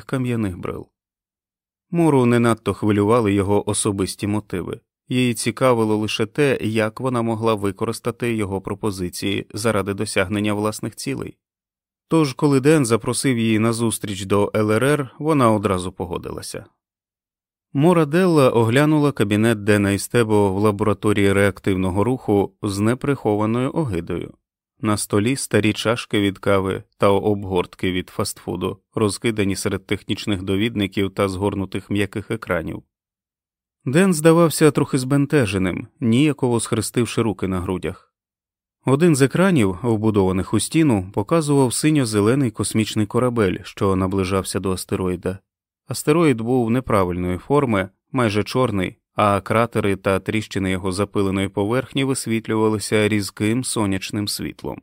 кам'яних брил. Муру не надто хвилювали його особисті мотиви, їй цікавило лише те, як вона могла використати його пропозиції заради досягнення власних цілей. Тож, коли Ден запросив її на зустріч до ЛРР, вона одразу погодилася. Мора Делла оглянула кабінет Дена Істебо в лабораторії реактивного руху з неприхованою огидою. На столі старі чашки від кави та обгортки від фастфуду, розкидані серед технічних довідників та згорнутих м'яких екранів. Ден здавався трохи збентеженим, ніяково схрестивши руки на грудях. Один з екранів, вбудованих у стіну, показував синьо-зелений космічний корабель, що наближався до астероїда. Астероїд був неправильної форми, майже чорний, а кратери та тріщини його запиленої поверхні висвітлювалися різким сонячним світлом.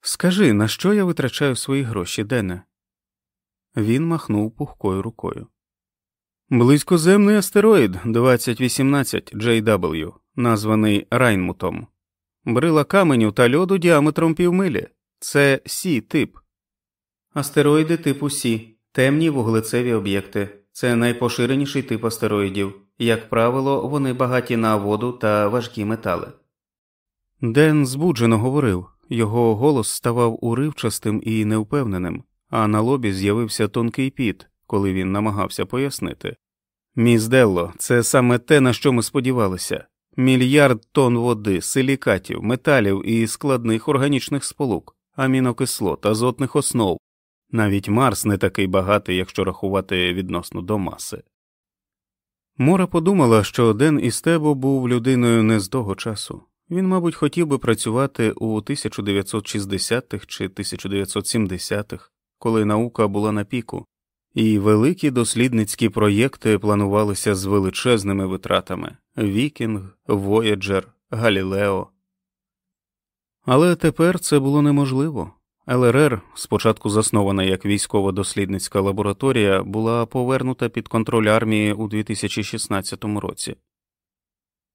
Скажи, на що я витрачаю свої гроші, Дене? Він махнув пухкою рукою. Близькоземний астероїд 2018 JW, названий Райнмутом, брила каменю та льоду діаметром півмилі. Це Сі тип. Астероїди типу Сі, темні вуглецеві об'єкти. Це найпоширеніший тип астероїдів. Як правило, вони багаті на воду та важкі метали. Ден збуджено говорив, його голос ставав уривчастим і невпевненим, а на лобі з'явився тонкий піт, коли він намагався пояснити. Міс Делло, це саме те, на що ми сподівалися мільярд тонн води, силікатів, металів і складних органічних сполук, амінокислот, азотних основ. Навіть Марс не такий багатий, якщо рахувати відносно до маси. Мора подумала, що Ден Істебо був людиною не з того часу. Він, мабуть, хотів би працювати у 1960-х чи 1970-х, коли наука була на піку, і великі дослідницькі проєкти планувалися з величезними витратами Вікінг, Вояджер, Галілео. Але тепер це було неможливо. ЛРР, спочатку заснована як військово-дослідницька лабораторія, була повернута під контроль армії у 2016 році.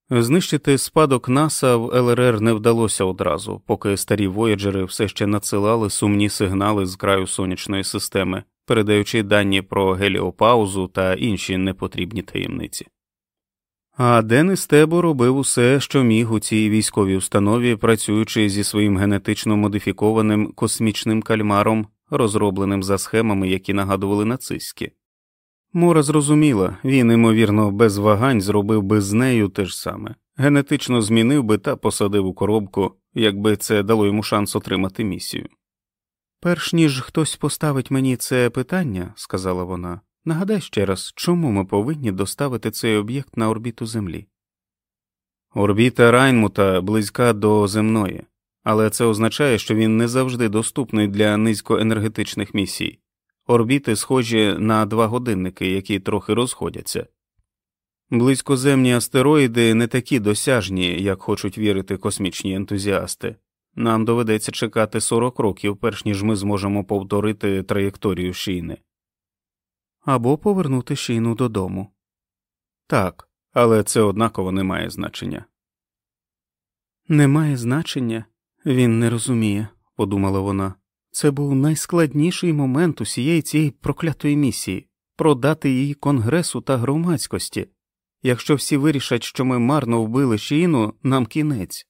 Знищити спадок НАСА в ЛРР не вдалося одразу, поки старі вояджери все ще надсилали сумні сигнали з краю сонячної системи, передаючи дані про геліопаузу та інші непотрібні таємниці. А Денис Тебо робив усе, що міг у цій військовій установі, працюючи зі своїм генетично модифікованим космічним кальмаром, розробленим за схемами, які нагадували нацистські. Мора зрозуміла, він, ймовірно, без вагань зробив би з нею те ж саме, генетично змінив би та посадив у коробку, якби це дало йому шанс отримати місію. Перш ніж хтось поставить мені це питання, сказала вона, нагадай ще раз, чому ми повинні доставити цей об'єкт на орбіту Землі. Орбіта Райнмута близька до земної, але це означає, що він не завжди доступний для низькоенергетичних місій. Орбіти схожі на два годинники, які трохи розходяться. Близькоземні астероїди не такі досяжні, як хочуть вірити космічні ентузіасти. Нам доведеться чекати 40 років, перш ніж ми зможемо повторити траєкторію шийни. Або повернути шийну додому. Так, але це однаково не має значення. Немає значення, він не розуміє, подумала вона. Це був найскладніший момент усієї цієї проклятої місії продати її конгресу та громадськості. Якщо всі вирішать, що ми марно вбили шіїну, нам кінець.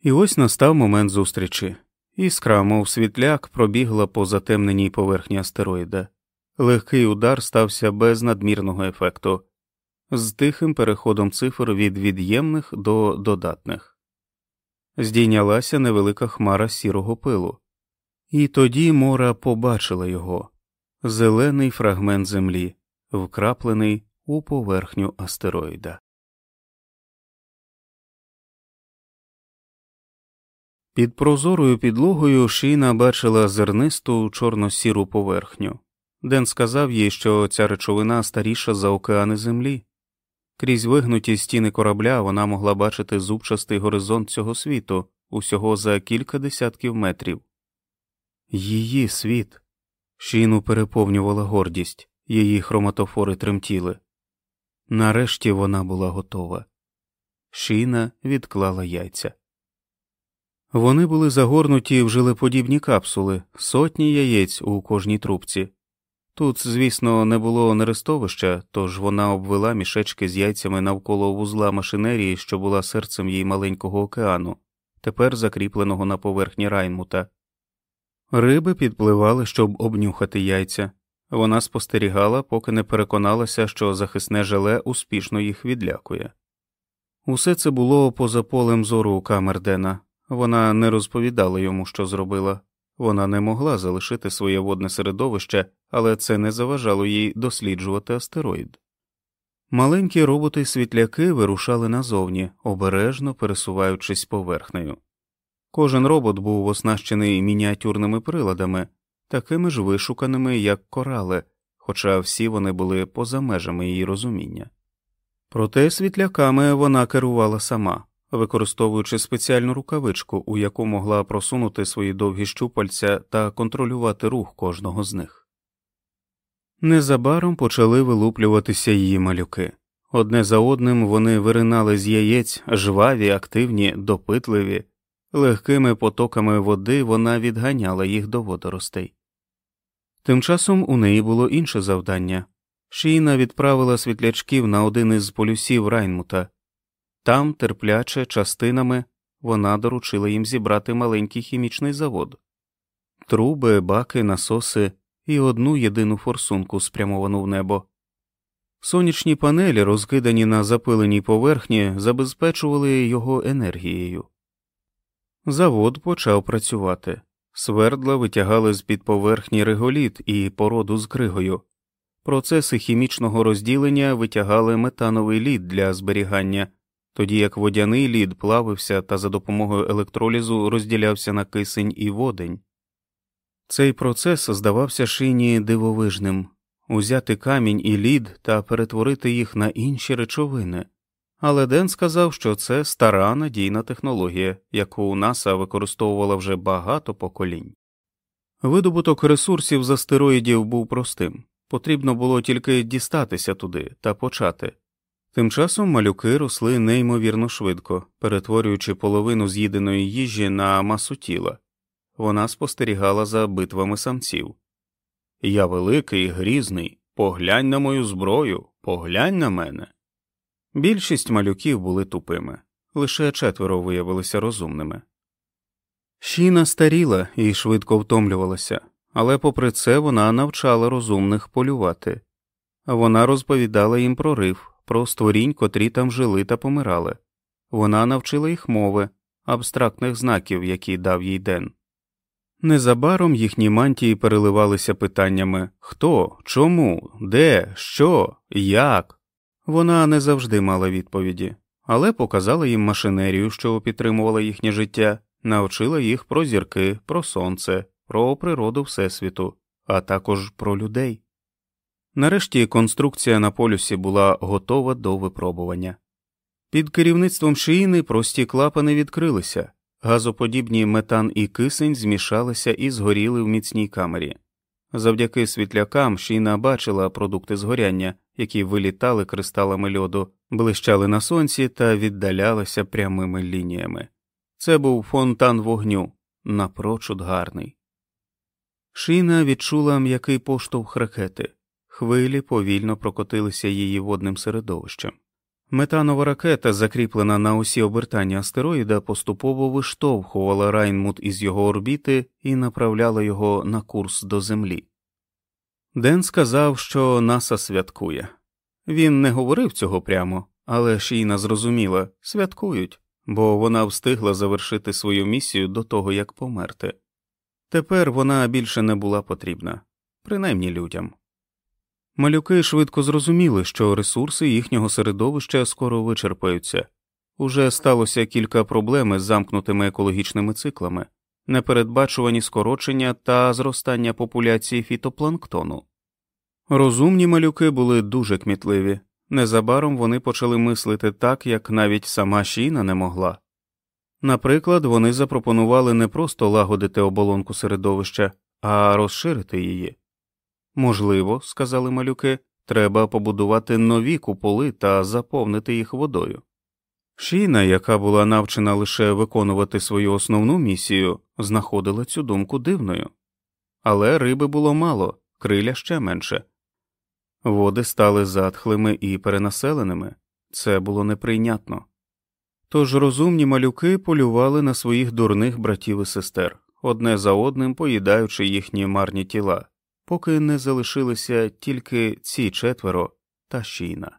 І ось настав момент зустрічі. Іскра, мов світляк, пробігла по затемненій поверхні астероїда. Легкий удар стався без надмірного ефекту, з тихим переходом цифр від від'ємних до додатних. Здійнялася невелика хмара сірого пилу, і тоді Мора побачила його зелений фрагмент землі, вкраплений у поверхню астероїда. Під прозорою підлогою Шіна бачила зернисту чорно-сіру поверхню. Ден сказав їй, що ця речовина старіша за океани землі. Крізь вигнуті стіни корабля вона могла бачити зубчастий горизонт цього світу усього за кілька десятків метрів. Її світ. Шіну переповнювала гордість, її хроматофори тремтіли. Нарешті вона була готова. Шіна відклала яйця. Вони були загорнуті в жилеподібні капсули, сотні яєць у кожній трубці. Тут, звісно, не було нерестовища, тож вона обвела мішечки з яйцями навколо вузла машинерії, що була серцем її маленького океану, тепер закріпленого на поверхні Райнмута. Риби підпливали, щоб обнюхати яйця. Вона спостерігала, поки не переконалася, що захисне желе успішно їх відлякує. Усе це було поза полем зору Камердена. Вона не розповідала йому, що зробила. Вона не могла залишити своє водне середовище, але це не заважало їй досліджувати астероїд. Маленькі роботи світляки вирушали назовні, обережно пересуваючись поверхнею. Кожен робот був оснащений мініатюрними приладами, такими ж вишуканими, як корали, хоча всі вони були поза межами її розуміння. Проте світляками вона керувала сама, використовуючи спеціальну рукавичку, у яку могла просунути свої довгі щупальця та контролювати рух кожного з них. Незабаром почали вилуплюватися її малюки. Одне за одним вони виринали з яєць жваві, активні, допитливі, легкими потоками води вона відганяла їх до водоростей. Тим часом у неї було інше завдання Шіна відправила світлячків на один із полюсів Райнмута. Там, терпляче, частинами, вона доручила їм зібрати маленький хімічний завод, труби, баки, насоси і одну єдину форсунку, спрямовану в небо. Сонячні панелі, розкидані на запиленій поверхні, забезпечували його енергією. Завод почав працювати. Свердла витягали з під поверхні реголіт і породу з кригою. Процеси хімічного розділення витягали метановий лід для зберігання, тоді як водяний лід плавився та за допомогою електролізу розділявся на кисень і водень. Цей процес здавався шині дивовижним узяти камінь і лід та перетворити їх на інші речовини. Але Ден сказав, що це стара надійна технологія, яку НАСА використовувала вже багато поколінь. Видобуток ресурсів з астероїдів був простим потрібно було тільки дістатися туди та почати. Тим часом малюки росли неймовірно швидко, перетворюючи половину з'їденої їжі на масу тіла. Вона спостерігала за битвами самців. Я великий, грізний, поглянь на мою зброю, поглянь на мене. Більшість малюків були тупими, лише четверо виявилися розумними. Щіна старіла і швидко втомлювалася, але попри це вона навчала розумних полювати. Вона розповідала їм про риф, про створінь, котрі там жили та помирали. Вона навчила їх мови, абстрактних знаків, які дав їй ден. Незабаром їхні мантії переливалися питаннями хто, чому, де, що, як. Вона не завжди мала відповіді, але показала їм машинерію, що підтримувала їхнє життя, навчила їх про зірки, про сонце, про природу Всесвіту, а також про людей. Нарешті конструкція на полюсі була готова до випробування. Під керівництвом шиїни прості клапани відкрилися, газоподібні метан і кисень змішалися і згоріли в міцній камері. Завдяки світлякам Шіна бачила продукти згоряння, які вилітали кристалами льоду, блищали на сонці та віддалялися прямими лініями. Це був фонтан вогню, напрочуд гарний. Шіна відчула м'який поштовх ракети, хвилі повільно прокотилися її водним середовищем. Метанова ракета, закріплена на осі обертання астероїда, поступово виштовхувала Райнмут із його орбіти і направляла його на курс до Землі. Ден сказав, що НАСА святкує. Він не говорив цього прямо, але Шійна зрозуміла святкують, бо вона встигла завершити свою місію до того, як померти. Тепер вона більше не була потрібна, принаймні людям. Малюки швидко зрозуміли, що ресурси їхнього середовища скоро вичерпаються. Уже сталося кілька проблем із замкнутими екологічними циклами, непередбачувані скорочення та зростання популяції фітопланктону. Розумні малюки були дуже кмітливі, незабаром вони почали мислити так, як навіть сама Шіна не могла. Наприклад, вони запропонували не просто лагодити оболонку середовища, а розширити її. Можливо, сказали малюки, треба побудувати нові куполи та заповнити їх водою. Шіна, яка була навчена лише виконувати свою основну місію, знаходила цю думку дивною. Але риби було мало, криля ще менше. Води стали затхлими і перенаселеними, це було неприйнятно. Тож розумні малюки полювали на своїх дурних братів і сестер, одне за одним поїдаючи їхні марні тіла, поки не залишилися тільки ці четверо та щійна.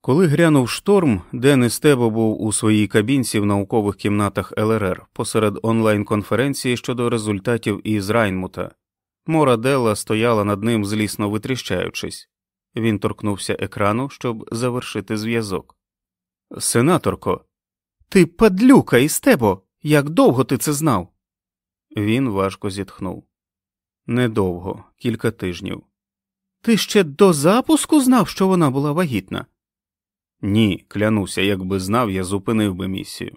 Коли грянув шторм, Ден Істебо був у своїй кабінці в наукових кімнатах ЛРР посеред онлайн конференції щодо результатів із Райнмута. Мора Делла стояла над ним, злісно витріщаючись. Він торкнувся екрану, щоб завершити зв'язок. Сенаторко, ти падлюка Істебо! Як довго ти це знав? Він важко зітхнув. Недовго, кілька тижнів. Ти ще до запуску знав, що вона була вагітна? Ні, клянуся, якби знав, я зупинив би місію.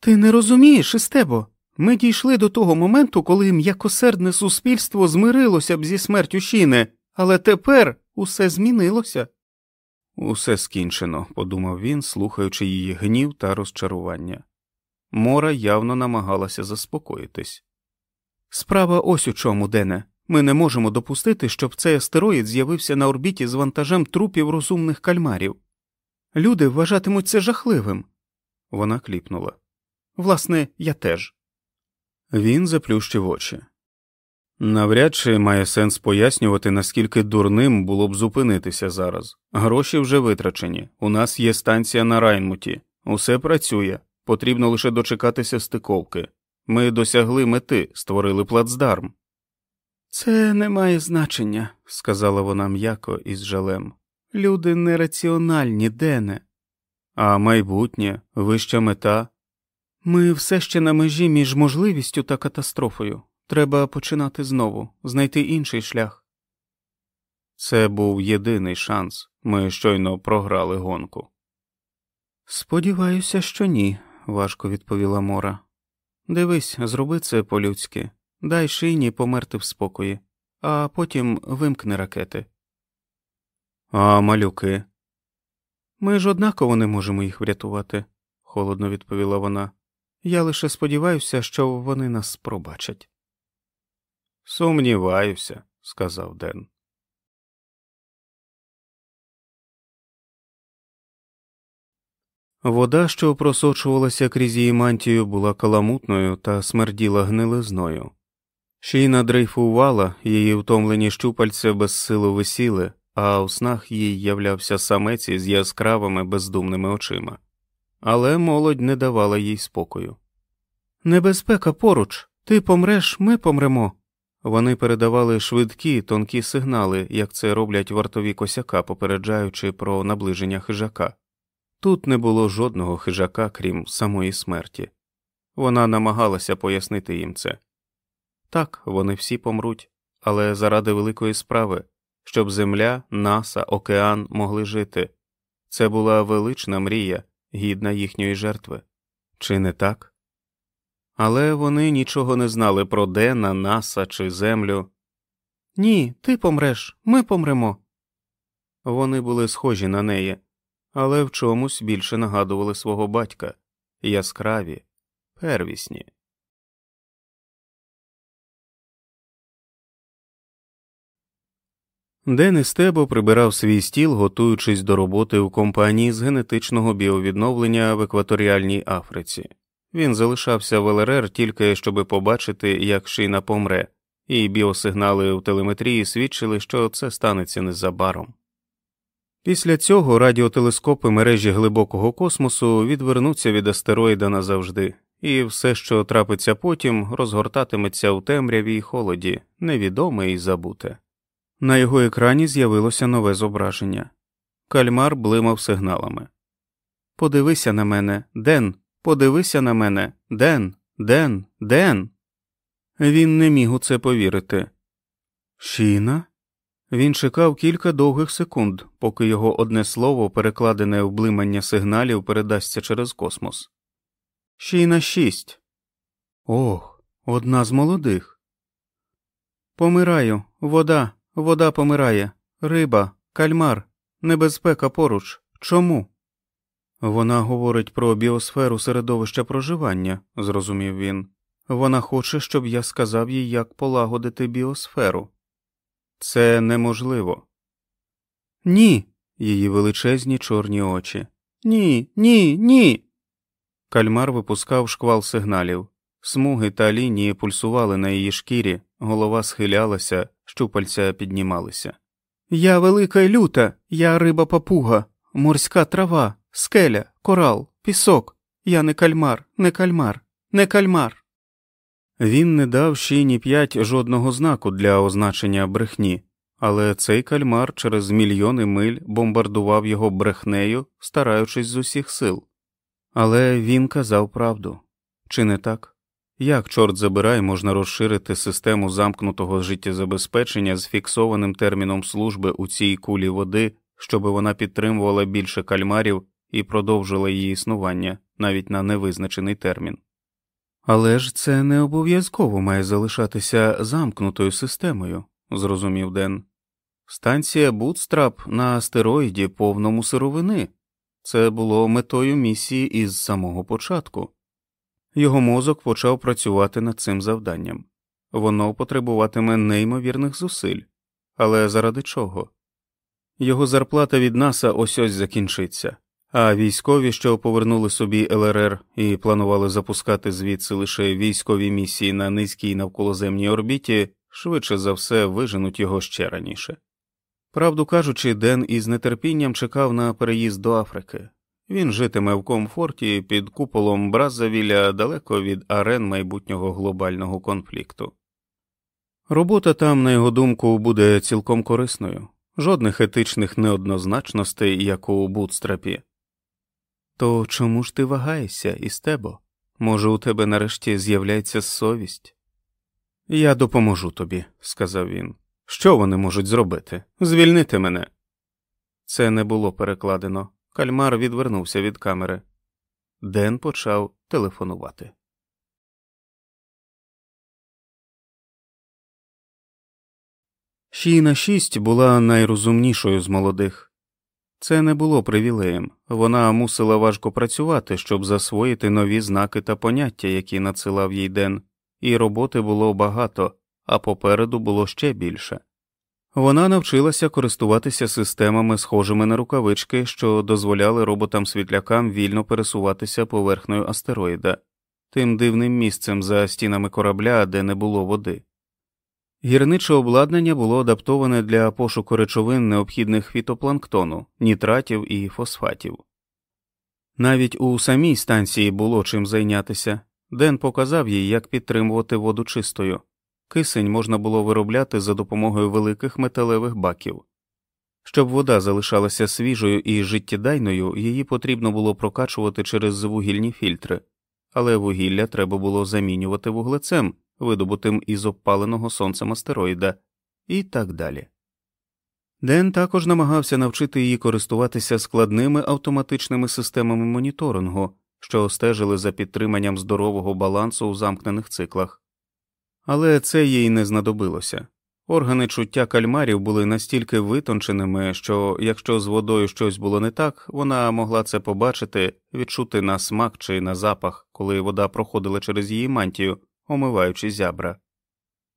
Ти не розумієш, Істебо. Ми дійшли до того моменту, коли м'якосердне суспільство змирилося б зі смертю Шіни, але тепер усе змінилося. Усе скінчено, подумав він, слухаючи її гнів та розчарування. Мора явно намагалася заспокоїтись. Справа ось у чому, Дене. Ми не можемо допустити, щоб цей астероїд з'явився на орбіті з вантажем трупів розумних кальмарів. Люди вважатимуть це жахливим. Вона кліпнула. Власне, я теж. Він заплющив очі. Навряд чи має сенс пояснювати, наскільки дурним було б зупинитися зараз. Гроші вже витрачені. У нас є станція на Райнмуті. Усе працює. Потрібно лише дочекатися стиковки. Ми досягли мети, створили плацдарм. Це не має значення, сказала вона м'яко і з жалем. Люди нераціональні, Дене. А майбутнє, вища мета. Ми все ще на межі між можливістю та катастрофою. Треба починати знову, знайти інший шлях. Це був єдиний шанс. Ми щойно програли гонку. Сподіваюся, що ні, важко відповіла Мора. Дивись, зроби це по-людськи, дай шині померти в спокої, а потім вимкни ракети. А малюки. Ми ж однаково не можемо їх врятувати, холодно відповіла вона. Я лише сподіваюся, що вони нас пробачать. Сумніваюся, сказав Ден. Вода, що просочувалася крізь її мантію, була каламутною та смерділа гнилизною. Щійна дрейфувала, її втомлені щупальця безсило висіли, а у снах їй являвся самець із яскравими бездумними очима. Але молодь не давала їй спокою. Небезпека поруч, ти помреш, ми помремо. Вони передавали швидкі, тонкі сигнали, як це роблять вартові косяка, попереджаючи про наближення хижака. Тут не було жодного хижака, крім самої смерті. Вона намагалася пояснити їм це. Так, вони всі помруть, але заради великої справи, щоб земля, наса, океан могли жити. Це була велична мрія, гідна їхньої жертви. Чи не так? Але вони нічого не знали про Дена, Наса чи землю. Ні, ти помреш, ми помремо. Вони були схожі на неї, але в чомусь більше нагадували свого батька яскраві, первісні. Денис Тебо прибирав свій стіл, готуючись до роботи у компанії з генетичного біовідновлення в екваторіальній Африці. Він залишався в ЛРР тільки щоб побачити, як шина помре, і біосигнали у телеметрії свідчили, що це станеться незабаром. Після цього радіотелескопи мережі глибокого космосу відвернуться від астероїда назавжди, і все, що трапиться потім, розгортатиметься у темряві й холоді, невідоме і забуте. На його екрані з'явилося нове зображення. Кальмар блимав сигналами. Подивися на мене, Ден, подивися на мене, Ден, Ден, Ден. Він не міг у це повірити. Шіна? Він чекав кілька довгих секунд, поки його одне слово, перекладене в блимання сигналів, передасться через космос. Шіна шість. Ох, одна з молодих. Помираю, вода, вода помирає. Риба, кальмар, небезпека поруч. Чому? Вона говорить про біосферу середовища проживання, зрозумів він. Вона хоче, щоб я сказав їй, як полагодити біосферу. Це неможливо. Ні. Її величезні чорні очі. Ні, ні, ні. Кальмар випускав шквал сигналів. Смуги та лінії пульсували на її шкірі, голова схилялася, щупальця піднімалися. Я велика й люта, я риба папуга, морська трава, скеля, корал, пісок. Я не кальмар, не кальмар, не кальмар. Він не дав ще ні п'ять жодного знаку для означення брехні, але цей кальмар через мільйони миль бомбардував його брехнею, стараючись з усіх сил. Але він казав правду чи не так? Як, чорт забирай, можна розширити систему замкнутого життєзабезпечення з фіксованим терміном служби у цій кулі води, щоб вона підтримувала більше кальмарів і продовжила її існування навіть на невизначений термін? Але ж це не обов'язково має залишатися замкнутою системою, зрозумів Ден. Станція Бутстрап на астероїді повному сировини. Це було метою місії із самого початку. Його мозок почав працювати над цим завданням. Воно потребуватиме неймовірних зусиль. Але заради чого? Його зарплата від НАСА ось ось закінчиться, а військові, що повернули собі ЛРР і планували запускати звідси лише військові місії на низькій навколоземній орбіті, швидше за все виженуть його ще раніше. Правду кажучи, Ден із нетерпінням чекав на переїзд до Африки. Він житиме в комфорті під куполом Браззавіля далеко від арен майбутнього глобального конфлікту. Робота там, на його думку, буде цілком корисною, жодних етичних неоднозначностей, як у бутстрапі. То чому ж ти вагаєшся, Істебо? Може, у тебе нарешті з'являється совість? Я допоможу тобі, сказав він. Що вони можуть зробити? Звільнити мене. Це не було перекладено. Кальмар відвернувся від камери. Ден почав телефонувати. Шіна шість була найрозумнішою з молодих. Це не було привілеєм, вона мусила важко працювати, щоб засвоїти нові знаки та поняття, які надсилав їй Ден, і роботи було багато, а попереду було ще більше. Вона навчилася користуватися системами, схожими на рукавички, що дозволяли роботам світлякам вільно пересуватися поверхнею астероїда, тим дивним місцем за стінами корабля, де не було води. Гірниче обладнання було адаптоване для пошуку речовин необхідних фітопланктону, нітратів і фосфатів. Навіть у самій станції було чим зайнятися. Ден показав їй, як підтримувати воду чистою. Кисень можна було виробляти за допомогою великих металевих баків. Щоб вода залишалася свіжою і життєдайною, її потрібно було прокачувати через вугільні фільтри, але вугілля треба було замінювати вуглецем, видобутим із обпаленого сонцем астероїда, і так далі. Ден також намагався навчити її користуватися складними автоматичними системами моніторингу, що стежили за підтриманням здорового балансу у замкнених циклах. Але це їй не знадобилося. Органи чуття кальмарів були настільки витонченими, що якщо з водою щось було не так, вона могла це побачити, відчути на смак чи на запах, коли вода проходила через її мантію, омиваючи зябра.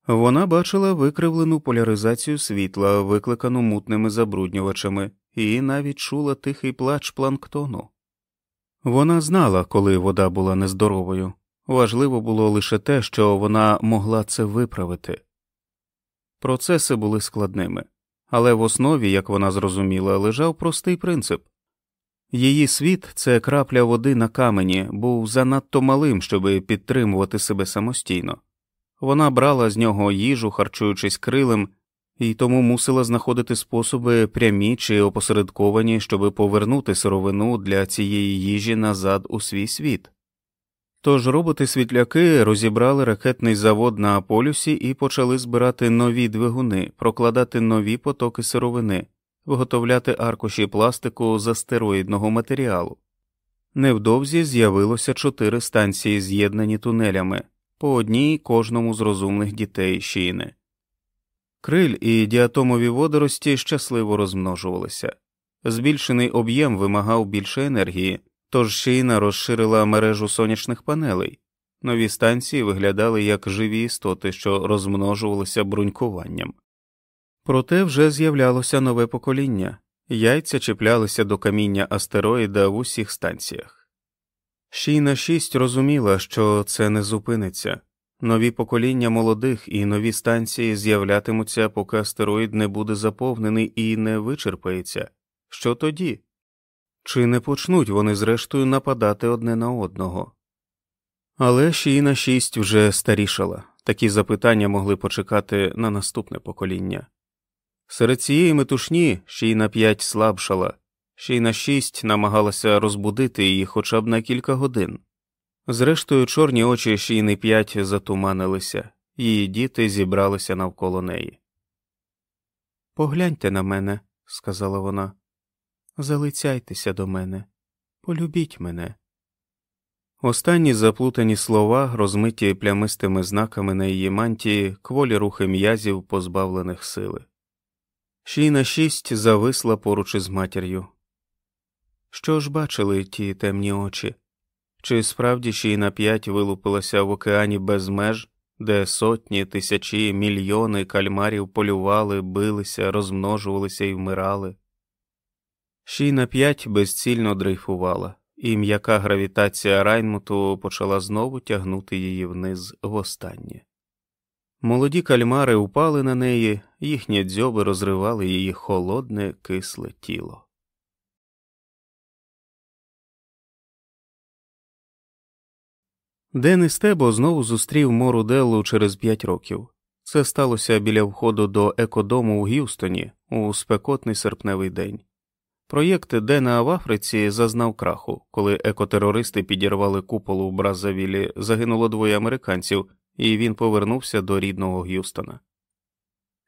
Вона бачила викривлену поляризацію світла, викликану мутними забруднювачами, і навіть чула тихий плач планктону. Вона знала, коли вода була нездоровою. Важливо було лише те, що вона могла це виправити. Процеси були складними, але в основі, як вона зрозуміла, лежав простий принцип її світ це крапля води на камені, був занадто малим, щоб підтримувати себе самостійно. Вона брала з нього їжу, харчуючись крилем, і тому мусила знаходити способи прямі чи опосередковані, щоб повернути сировину для цієї їжі назад у свій світ. Тож роботи світляки розібрали ракетний завод на полюсі і почали збирати нові двигуни, прокладати нові потоки сировини, виготовляти аркуші пластику з астероїдного матеріалу. Невдовзі з'явилося чотири станції, з'єднані тунелями, по одній кожному з розумних дітей Шіни. Криль і діатомові водорості щасливо розмножувалися. Збільшений об'єм вимагав більше енергії, тож Шіна розширила мережу сонячних панелей. Нові станції виглядали як живі істоти, що розмножувалися брунькуванням. Проте вже з'являлося нове покоління, яйця чіплялися до каміння астероїда в усіх станціях. Шіна 6 розуміла, що це не зупиниться. Нові покоління молодих і нові станції з'являтимуться, поки астероїд не буде заповнений і не вичерпається. Що тоді? Чи не почнуть вони зрештою нападати одне на одного? Але Шіна 6 вже старішала, такі запитання могли почекати на наступне покоління. Серед цієї метушні Шіна 5 слабшала, Шіна 6 намагалася розбудити її хоча б на кілька годин. Зрештою, чорні очі Шіни 5 затуманилися, її діти зібралися навколо неї. Погляньте на мене, сказала вона, залицяйтеся до мене, полюбіть мене. Останні заплутані слова, розмиті плямистими знаками на її мантії, кволі рухи м'язів, позбавлених сили. Шіна шість зависла поруч із матір'ю. Що ж бачили ті темні очі? Чи справді Шіна п'ять вилупилася в океані без меж, де сотні, тисячі, мільйони кальмарів полювали, билися, розмножувалися і вмирали? Шіна п'ять безцільно дрейфувала і м'яка гравітація Райнмуту почала знову тягнути її вниз востаннє. Молоді кальмари упали на неї, їхні дзьоби розривали її холодне, кисле тіло. Денис Тебо знову зустрів Мору Деллу через п'ять років. Це сталося біля входу до екодому у Г'юстоні у спекотний серпневий день. Проєкт Дена в Африці зазнав краху, коли екотерористи підірвали куполу в Бразавілі, загинуло двоє американців, і він повернувся до рідного Г'юстона.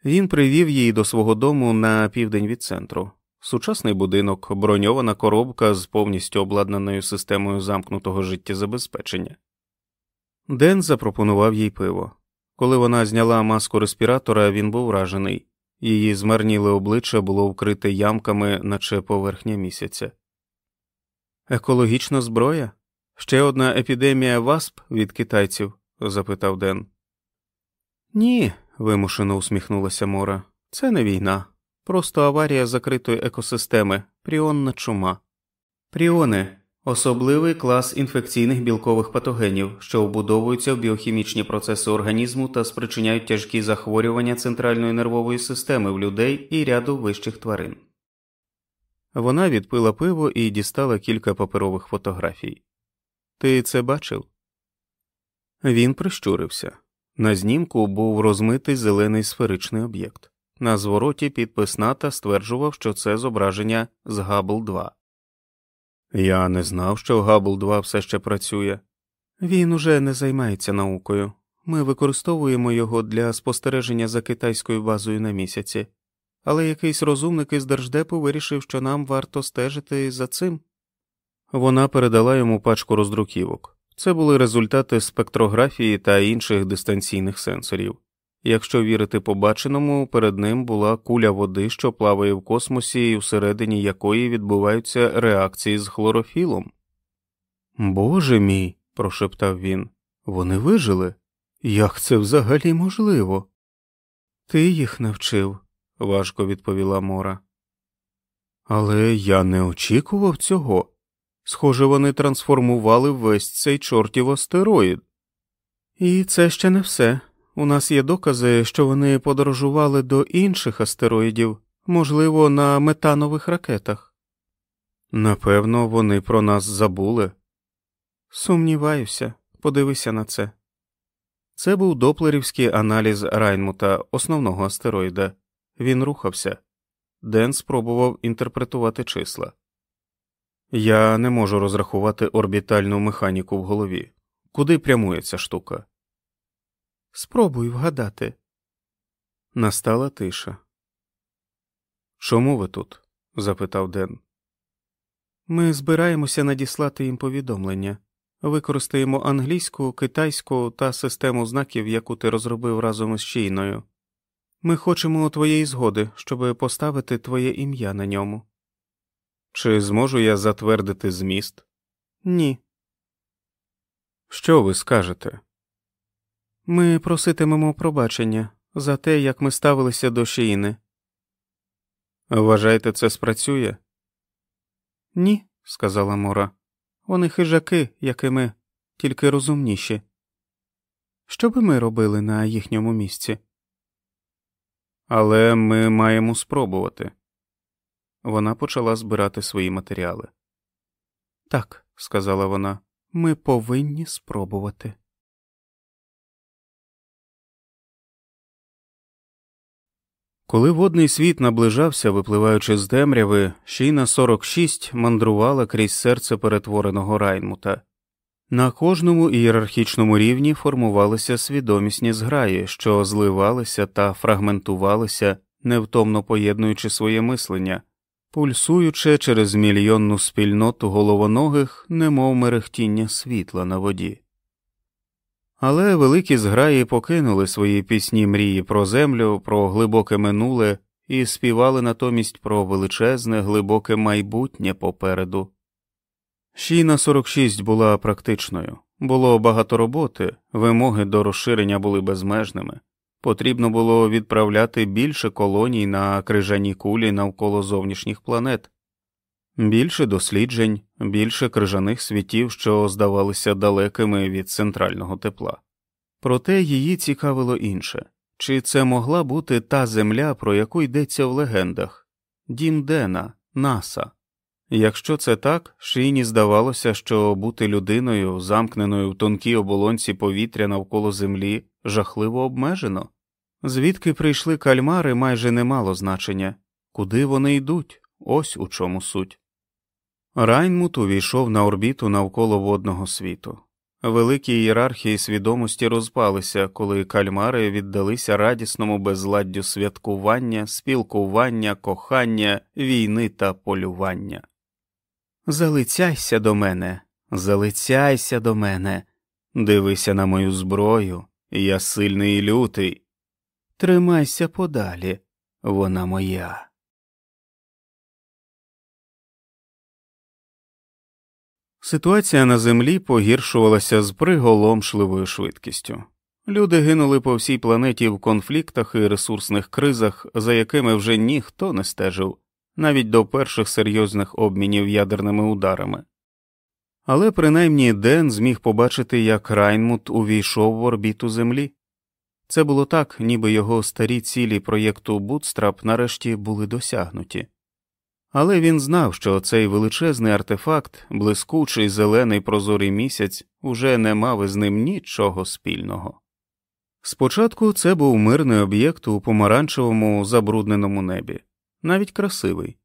Він привів її до свого дому на південь від центру. Сучасний будинок, броньована коробка з повністю обладнаною системою замкнутого життєзабезпечення. Ден запропонував їй пиво. Коли вона зняла маску респіратора, він був вражений. Її змарніле обличчя було вкрите ямками, наче поверхня місяця. Екологічна зброя? Ще одна епідемія васп від китайців? запитав Ден. Ні, вимушено усміхнулася Мора. Це не війна, просто аварія закритої екосистеми, пріонна чума. Пріони особливий клас інфекційних білкових патогенів, що вбудовуються в біохімічні процеси організму та спричиняють тяжкі захворювання центральної нервової системи в людей і ряду вищих тварин. Вона відпила пиво і дістала кілька паперових фотографій. Ти це бачив? Він прищурився. На знімку був розмитий зелений сферичний об'єкт. На звороті підпис НАТО стверджував, що це зображення з Габл 2. Я не знав, що Габл 2 все ще працює. Він уже не займається наукою. Ми використовуємо його для спостереження за китайською базою на місяці, але якийсь розумник із держдепу вирішив, що нам варто стежити за цим. Вона передала йому пачку роздруківок. Це були результати спектрографії та інших дистанційних сенсорів. Якщо вірити побаченому, перед ним була куля води, що плаває в космосі, і всередині якої відбуваються реакції з хлорофілом. Боже мій, прошептав він, вони вижили? Як це взагалі можливо? Ти їх навчив, важко відповіла Мора. Але я не очікував цього. Схоже, вони трансформували весь цей чортів астероїд. І це ще не все. У нас є докази, що вони подорожували до інших астероїдів, можливо, на метанових ракетах. Напевно, вони про нас забули. Сумніваюся, подивися на це. Це був доплерівський аналіз Райнмута, основного астероїда. Він рухався. Ден спробував інтерпретувати числа. Я не можу розрахувати орбітальну механіку в голові. Куди прямує ця штука? Спробуй вгадати. Настала тиша. Чому ви тут? запитав Ден. Ми збираємося надіслати їм повідомлення. Використаємо англійську, китайську та систему знаків, яку ти розробив разом із Щійною. Ми хочемо твоєї згоди, щоб поставити твоє ім'я на ньому. Чи зможу я затвердити зміст? Ні. Що ви скажете? Ми проситимемо пробачення за те, як ми ставилися до Шиїни. Вважаєте, це спрацює? Ні, сказала Мора. Вони хижаки, як і ми, тільки розумніші. Що би ми робили на їхньому місці? Але ми маємо спробувати. Вона почала збирати свої матеріали. Так, сказала вона, ми повинні спробувати. Коли водний світ наближався, випливаючи з темряви, Шіна 46 мандрувала крізь серце перетвореного Райнмута. На кожному ієрархічному рівні формувалися свідомісні зграї, що зливалися та фрагментувалися, невтомно поєднуючи своє мислення, пульсуючи через мільйонну спільноту головоногих, немов мерехтіння світла на воді. Але великі зграї покинули свої пісні мрії про землю, про глибоке минуле і співали натомість про величезне, глибоке майбутнє попереду. Щійна 46 була практичною, було багато роботи, вимоги до розширення були безмежними, потрібно було відправляти більше колоній на крижані кулі навколо зовнішніх планет, більше досліджень, більше крижаних світів, що здавалися далекими від центрального тепла. Проте її цікавило інше чи це могла бути та земля, про яку йдеться в легендах Дім Дена, Наса. Якщо це так, Шиїні здавалося, що бути людиною, замкненою в тонкій оболонці повітря навколо землі, жахливо обмежено, звідки прийшли кальмари, майже не мало значення, куди вони йдуть, ось у чому суть. Райнмут увійшов на орбіту навколо водного світу. Великі ієрархії свідомості розпалися, коли кальмари віддалися радісному безладдю святкування, спілкування, кохання, війни та полювання. Залицяйся до мене, залицяйся до мене, дивися на мою зброю, я сильний і лютий. Тримайся подалі, вона моя. Ситуація на землі погіршувалася з приголомшливою швидкістю. Люди гинули по всій планеті в конфліктах і ресурсних кризах, за якими вже ніхто не стежив, навіть до перших серйозних обмінів ядерними ударами. Але принаймні Ден зміг побачити, як Райнмут увійшов в орбіту Землі. Це було так, ніби його старі цілі проєкту Бутстрап нарешті були досягнуті. Але він знав, що цей величезний артефакт, блискучий зелений прозорий місяць, уже не мав із ним нічого спільного. Спочатку це був мирний об'єкт у помаранчевому забрудненому небі, навіть красивий,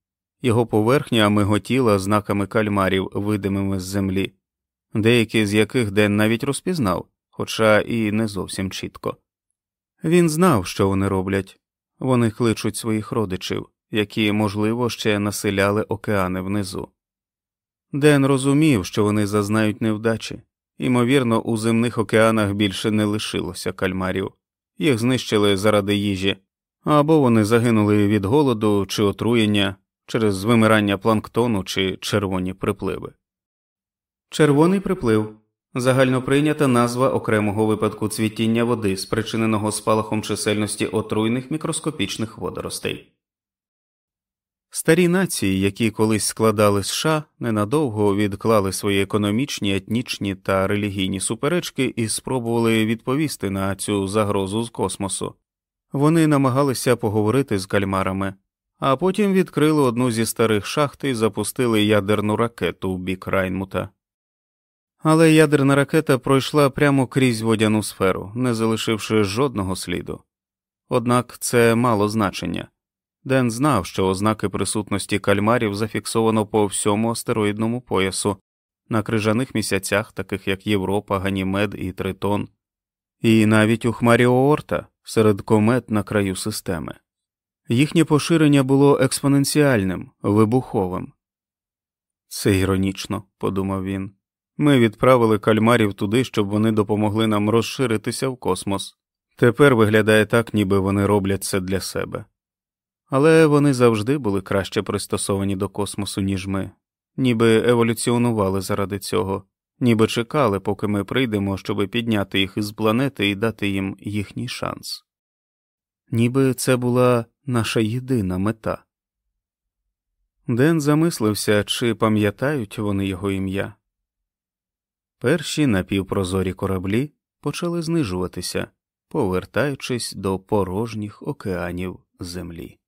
його поверхня миготіла знаками кальмарів, видимими з землі, деякі з яких Ден навіть розпізнав, хоча і не зовсім чітко. Він знав, що вони роблять. Вони кличуть своїх родичів які, можливо, ще населяли океани внизу. Ден розумів, що вони зазнають невдачі, ймовірно, у земних океанах більше не лишилося кальмарів, їх знищили заради їжі, або вони загинули від голоду чи отруєння через вимирання планктону чи червоні припливи. Червоний приплив загальноприйнята назва окремого випадку цвітіння води, спричиненого спалахом чисельності отруйних мікроскопічних водоростей. Старі нації, які колись складали США, ненадовго відклали свої економічні, етнічні та релігійні суперечки і спробували відповісти на цю загрозу з космосу. Вони намагалися поговорити з кальмарами, а потім відкрили одну зі старих шахт і запустили ядерну ракету в бік Райнмута. Але ядерна ракета пройшла прямо крізь водяну сферу, не залишивши жодного сліду. Однак це мало значення. Ден знав, що ознаки присутності кальмарів зафіксовано по всьому астероїдному поясу, на крижаних місяцях, таких як Європа, Ганімед і Тритон, і навіть у хмарі Оорта серед комет на краю системи. Їхнє поширення було експоненціальним, вибуховим. Це іронічно, подумав він. Ми відправили кальмарів туди, щоб вони допомогли нам розширитися в космос. Тепер виглядає так, ніби вони роблять це для себе. Але вони завжди були краще пристосовані до космосу, ніж ми, ніби еволюціонували заради цього, ніби чекали, поки ми прийдемо, щоб підняти їх із планети і дати їм їхній шанс. Ніби це була наша єдина мета. Ден замислився, чи пам'ятають вони його ім'я. Перші напівпрозорі кораблі почали знижуватися, повертаючись до порожніх океанів землі.